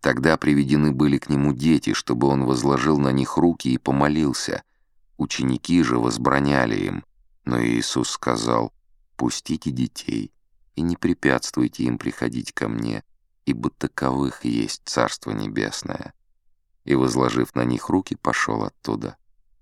Тогда приведены были к нему дети, чтобы он возложил на них руки и помолился. Ученики же возбраняли им. Но Иисус сказал, «Пустите детей и не препятствуйте им приходить ко мне, ибо таковых есть Царство Небесное». И, возложив на них руки, пошел оттуда.